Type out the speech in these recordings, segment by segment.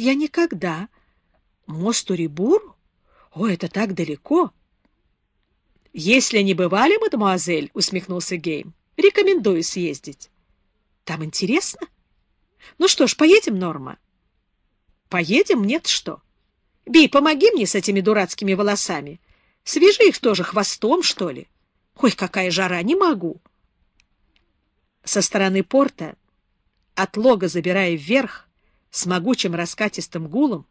я никогда. Мост Урибуру? О, это так далеко. — Если не бывали, мадемуазель, — усмехнулся Гейм, — рекомендую съездить. — Там интересно? Ну что ж, поедем, Норма? — Поедем? Нет, что? Би, помоги мне с этими дурацкими волосами. Свяжи их тоже хвостом, что ли. Ой, какая жара, не могу. Со стороны порта, от лога забирая вверх, с могучим раскатистым гулом,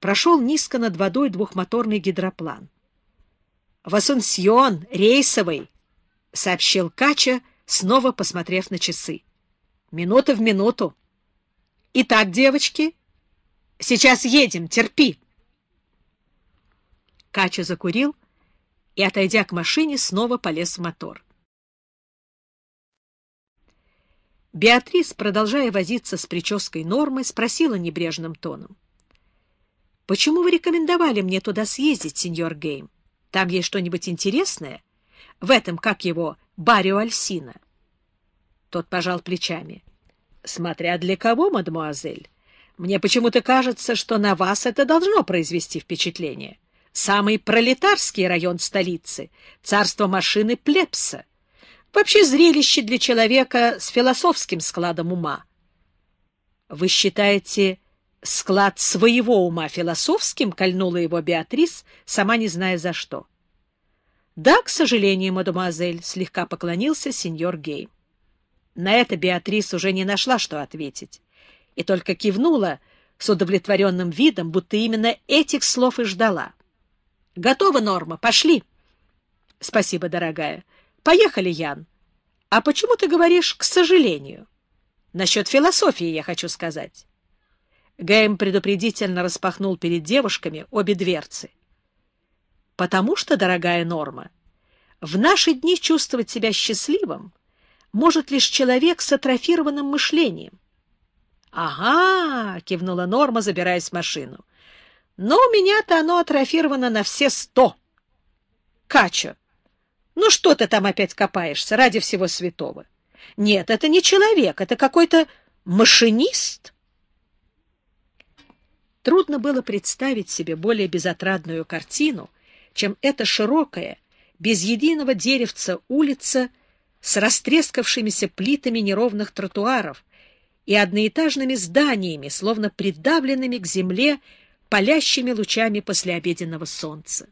прошел низко над водой двухмоторный гидроплан. «В рейсовый!» — сообщил Кача, снова посмотрев на часы. «Минута в минуту. Итак, девочки, сейчас едем, терпи!» Кача закурил и, отойдя к машине, снова полез в мотор. Беатрис, продолжая возиться с прической Нормы, спросила небрежным тоном. — Почему вы рекомендовали мне туда съездить, сеньор Гейм? Там есть что-нибудь интересное? В этом, как его, Барио Альсина? Тот пожал плечами. — Смотря для кого, мадемуазель. Мне почему-то кажется, что на вас это должно произвести впечатление. Самый пролетарский район столицы, царство машины Плепса. Вообще зрелище для человека с философским складом ума. Вы считаете склад своего ума философским, кольнула его Беатрис, сама не зная за что. Да, к сожалению, мадемуазель, слегка поклонился сеньор Гейм. На это Беатрис уже не нашла, что ответить, и только кивнула с удовлетворенным видом, будто именно этих слов и ждала. — Готова, Норма, пошли. — Спасибо, дорогая. Поехали, Ян. А почему ты говоришь «к сожалению»? Насчет философии я хочу сказать. Гэм предупредительно распахнул перед девушками обе дверцы. Потому что, дорогая Норма, в наши дни чувствовать себя счастливым может лишь человек с атрофированным мышлением. — Ага, — кивнула Норма, забираясь в машину. — Но у меня-то оно атрофировано на все сто. — Качо, ну что ты там опять копаешься ради всего святого? Нет, это не человек, это какой-то машинист. Трудно было представить себе более безотрадную картину, чем эта широкая, без единого деревца улица с растрескавшимися плитами неровных тротуаров и одноэтажными зданиями, словно придавленными к земле палящими лучами послеобеденного солнца.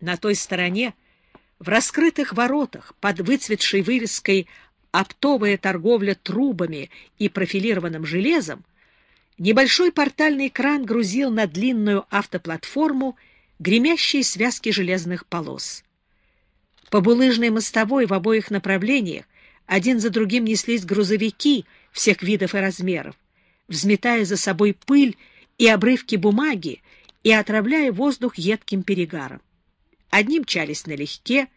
На той стороне в раскрытых воротах под выцветшей вывеской «Оптовая торговля трубами и профилированным железом» небольшой портальный кран грузил на длинную автоплатформу гремящие связки железных полос. По булыжной мостовой в обоих направлениях один за другим неслись грузовики всех видов и размеров, взметая за собой пыль и обрывки бумаги и отравляя воздух едким перегаром. Одни мчались налегке,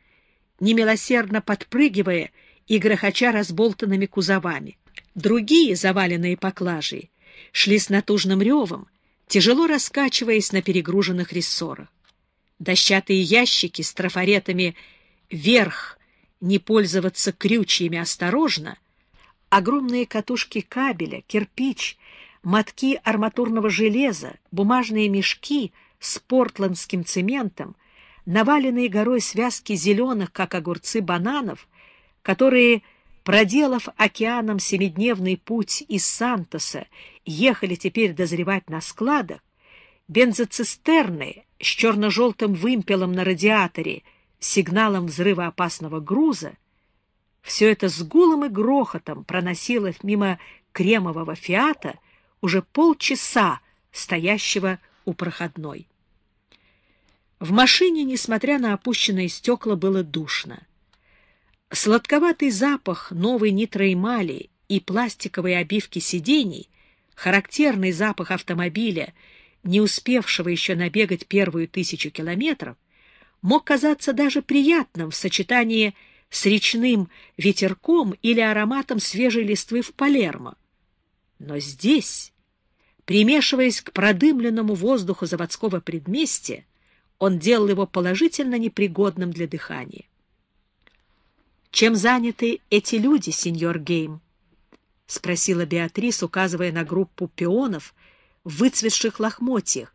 немилосердно подпрыгивая и грохоча разболтанными кузовами. Другие, заваленные поклажей, шли с натужным ревом, тяжело раскачиваясь на перегруженных рессорах. Дощатые ящики с трафаретами «вверх», «не пользоваться крючьями осторожно», огромные катушки кабеля, кирпич, мотки арматурного железа, бумажные мешки с портландским цементом — наваленные горой связки зеленых, как огурцы, бананов, которые, проделав океаном семидневный путь из Сантоса, ехали теперь дозревать на складах, бензоцистерны с черно-желтым вымпелом на радиаторе, сигналом взрыва опасного груза, все это с гулом и грохотом проносилось мимо кремового «Фиата» уже полчаса, стоящего у проходной. В машине, несмотря на опущенные стекла, было душно. Сладковатый запах новой нитроэмали и пластиковой обивки сидений, характерный запах автомобиля, не успевшего еще набегать первую тысячу километров, мог казаться даже приятным в сочетании с речным ветерком или ароматом свежей листвы в Палермо. Но здесь, примешиваясь к продымленному воздуху заводского предместья, он делал его положительно непригодным для дыхания. «Чем заняты эти люди, сеньор Гейм?» — спросила Беатрис, указывая на группу пионов, в выцветших лохмотьях,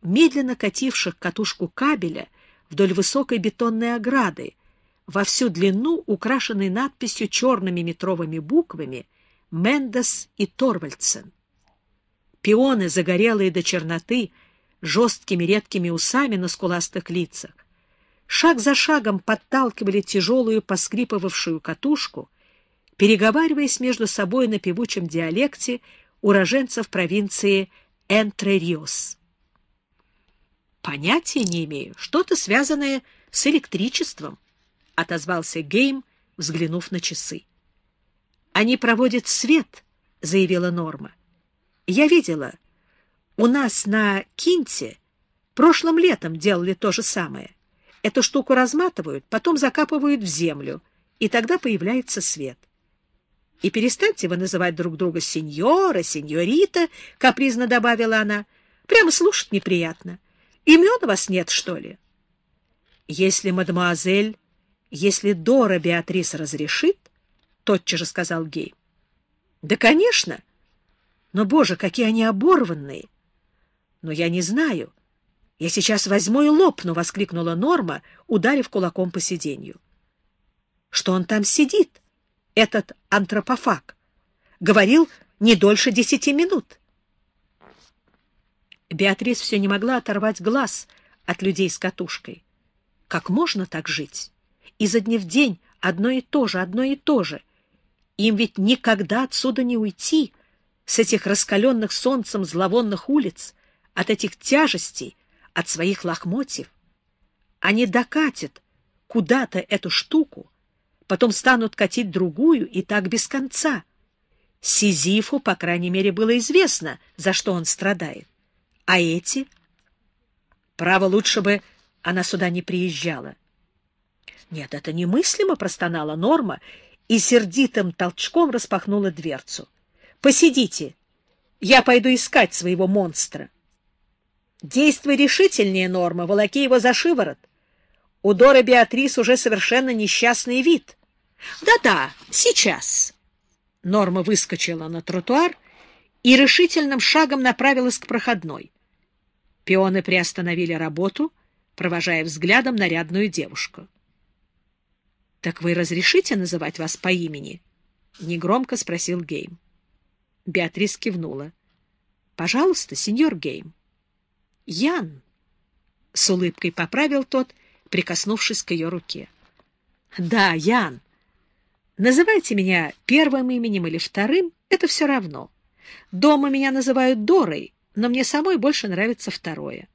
медленно кативших катушку кабеля вдоль высокой бетонной ограды, во всю длину украшенной надписью черными метровыми буквами «Мендес и Торвальдсен». Пионы, загорелые до черноты, жесткими редкими усами на скуластых лицах, шаг за шагом подталкивали тяжелую поскрипывавшую катушку, переговариваясь между собой на певучем диалекте уроженцев провинции Энтре-Риос. «Понятия не имею. Что-то связанное с электричеством», — отозвался Гейм, взглянув на часы. «Они проводят свет», — заявила Норма. «Я видела. У нас на Кинте прошлым летом делали то же самое. Эту штуку разматывают, потом закапывают в землю, и тогда появляется свет. И перестаньте вы называть друг друга сеньора, сеньорита, — капризно добавила она. Прямо слушать неприятно. Имен у вас нет, что ли? Если мадемуазель, если Дора Беатрис разрешит, — тотчас же сказал Гей. Да, конечно. Но, боже, какие они оборванные! Но я не знаю. Я сейчас возьму и лопну, — воскликнула Норма, ударив кулаком по сиденью. Что он там сидит? этот антропофаг. Говорил не дольше десяти минут. Беатрис все не могла оторвать глаз от людей с катушкой. Как можно так жить? Изо дня в день одно и то же, одно и то же. Им ведь никогда отсюда не уйти, с этих раскаленных солнцем зловонных улиц, от этих тяжестей, от своих лохмотьев. Они докатят куда-то эту штуку, потом станут катить другую, и так без конца. Сизифу, по крайней мере, было известно, за что он страдает. А эти? Право, лучше бы она сюда не приезжала. Нет, это немыслимо, простонала Норма и сердитым толчком распахнула дверцу. Посидите, я пойду искать своего монстра. Действуй решительнее, Норма, волоки его за шиворот. У Доры Беатрис уже совершенно несчастный вид — да-да, сейчас. Норма выскочила на тротуар и решительным шагом направилась к проходной. Пионы приостановили работу, провожая взглядом нарядную девушку. — Так вы разрешите называть вас по имени? — негромко спросил Гейм. Беатрис кивнула. — Пожалуйста, сеньор Гейм. — Ян! — с улыбкой поправил тот, прикоснувшись к ее руке. — Да, Ян! — Называйте меня первым именем или вторым, это все равно. Дома меня называют Дорой, но мне самой больше нравится второе.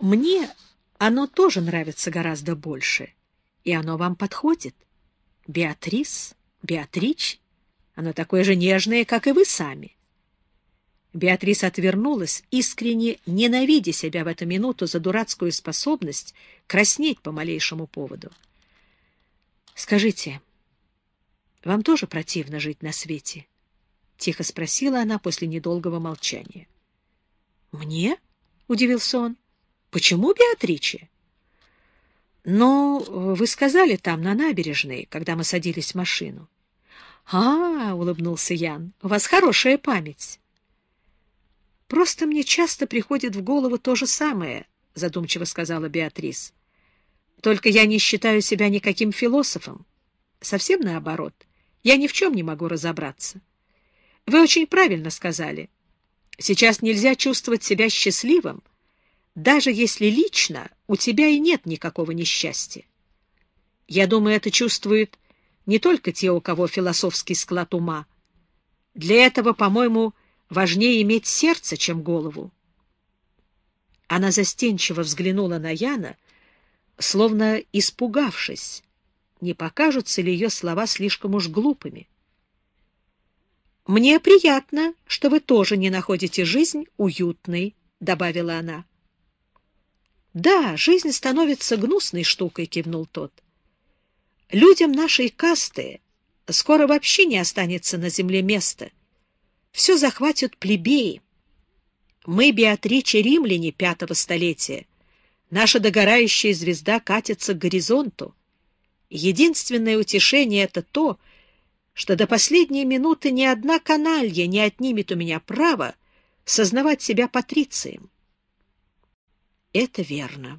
Мне оно тоже нравится гораздо больше, и оно вам подходит. Беатрис, Беатрич, оно такое же нежное, как и вы сами. Беатрис отвернулась, искренне ненавидя себя в эту минуту за дурацкую способность краснеть по малейшему поводу. — Скажите, вам тоже противно жить на свете? — тихо спросила она после недолгого молчания. — Мне? — удивился он. — Почему Беатриче? — Ну, вы сказали там, на набережной, когда мы садились в машину. — А, — улыбнулся Ян, — у вас хорошая память. — Просто мне часто приходит в голову то же самое, — задумчиво сказала Беатрис. — Только я не считаю себя никаким философом. Совсем наоборот — я ни в чем не могу разобраться. Вы очень правильно сказали. Сейчас нельзя чувствовать себя счастливым, даже если лично у тебя и нет никакого несчастья. Я думаю, это чувствуют не только те, у кого философский склад ума. Для этого, по-моему, важнее иметь сердце, чем голову. Она застенчиво взглянула на Яна, словно испугавшись, не покажутся ли ее слова слишком уж глупыми. «Мне приятно, что вы тоже не находите жизнь уютной», — добавила она. «Да, жизнь становится гнусной штукой», — кивнул тот. «Людям нашей касты скоро вообще не останется на земле места. Все захватят плебеи. Мы, Беатриче римляне пятого столетия, наша догорающая звезда катится к горизонту. Единственное утешение — это то, что до последней минуты ни одна каналья не отнимет у меня право сознавать себя патрицием. Это верно.